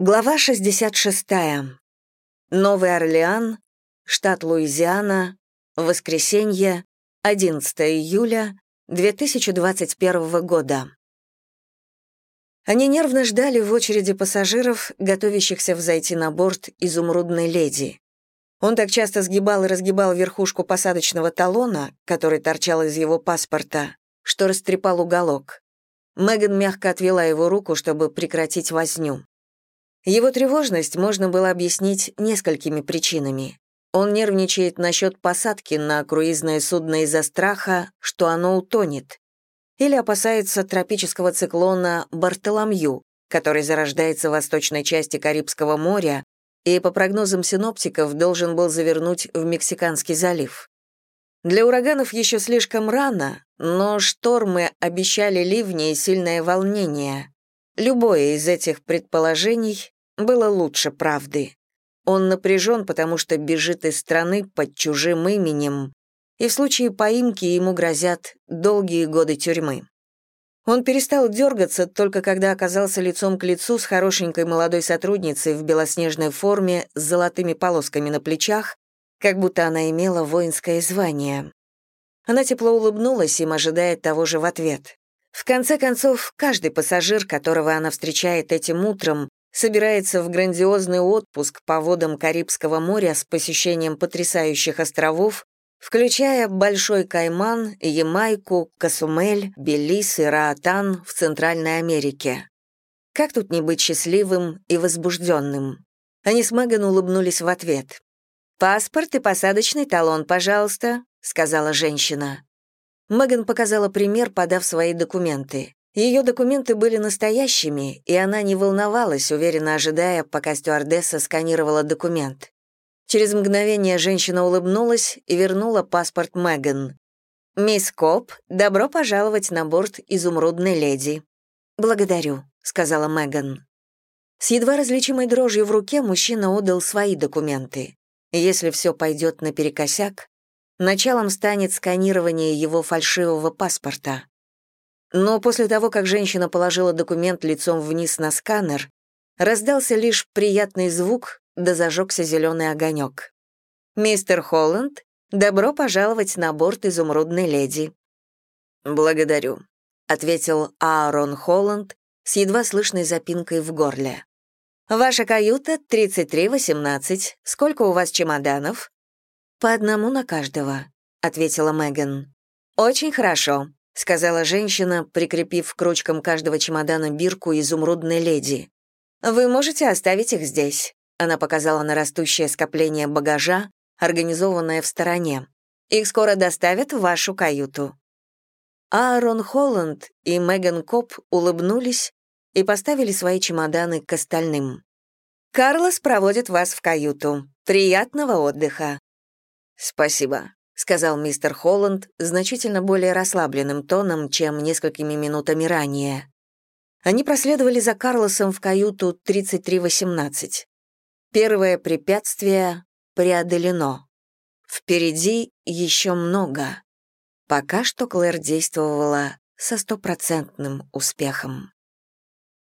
Глава 66. Новый Орлеан, штат Луизиана, воскресенье, 11 июля 2021 года. Они нервно ждали в очереди пассажиров, готовящихся взойти на борт «Изумрудной леди». Он так часто сгибал и разгибал верхушку посадочного талона, который торчал из его паспорта, что растрепал уголок. Меган мягко отвела его руку, чтобы прекратить возню. Его тревожность можно было объяснить несколькими причинами. Он нервничает насчет посадки на круизное судно из-за страха, что оно утонет. Или опасается тропического циклона Бартоломью, который зарождается в восточной части Карибского моря и, по прогнозам синоптиков, должен был завернуть в Мексиканский залив. Для ураганов еще слишком рано, но штормы обещали ливни и сильное волнение. Любое из этих предположений было лучше правды. Он напряжен, потому что бежит из страны под чужим именем, и в случае поимки ему грозят долгие годы тюрьмы. Он перестал дергаться только когда оказался лицом к лицу с хорошенькой молодой сотрудницей в белоснежной форме с золотыми полосками на плечах, как будто она имела воинское звание. Она тепло улыбнулась им, ожидая того же в ответ. В конце концов, каждый пассажир, которого она встречает этим утром, собирается в грандиозный отпуск по водам Карибского моря с посещением потрясающих островов, включая Большой Кайман, Ямайку, Касумель, Белиз и Раатан в Центральной Америке. Как тут не быть счастливым и возбужденным? Они с Меган улыбнулись в ответ. «Паспорт и посадочный талон, пожалуйста», — сказала женщина. Меган показала пример, подав свои документы. Ее документы были настоящими, и она не волновалась, уверенно ожидая, пока стюардесса сканировала документ. Через мгновение женщина улыбнулась и вернула паспорт Меган. «Мисс Коп, добро пожаловать на борт «Изумрудной леди». «Благодарю», — сказала Меган. С едва различимой дрожью в руке мужчина отдал свои документы. Если все пойдет наперекосяк, началом станет сканирование его фальшивого паспорта. Но после того, как женщина положила документ лицом вниз на сканер, раздался лишь приятный звук, да зажегся зеленый огонек. «Мистер Холланд, добро пожаловать на борт изумрудной леди». «Благодарю», — ответил Аарон Холланд с едва слышной запинкой в горле. «Ваша каюта 3318. Сколько у вас чемоданов?» «По одному на каждого», — ответила Меган. «Очень хорошо. — сказала женщина, прикрепив к ручкам каждого чемодана бирку изумрудной леди. «Вы можете оставить их здесь», — она показала на растущее скопление багажа, организованное в стороне. «Их скоро доставят в вашу каюту». Аарон Холланд и Меган Коп улыбнулись и поставили свои чемоданы к остальным. «Карлос проводит вас в каюту. Приятного отдыха». «Спасибо», — сказал мистер Холланд значительно более расслабленным тоном, чем несколькими минутами ранее. Они проследовали за Карлосом в каюту 3318. Первое препятствие преодолено. Впереди еще много. Пока что Клэр действовала со стопроцентным успехом.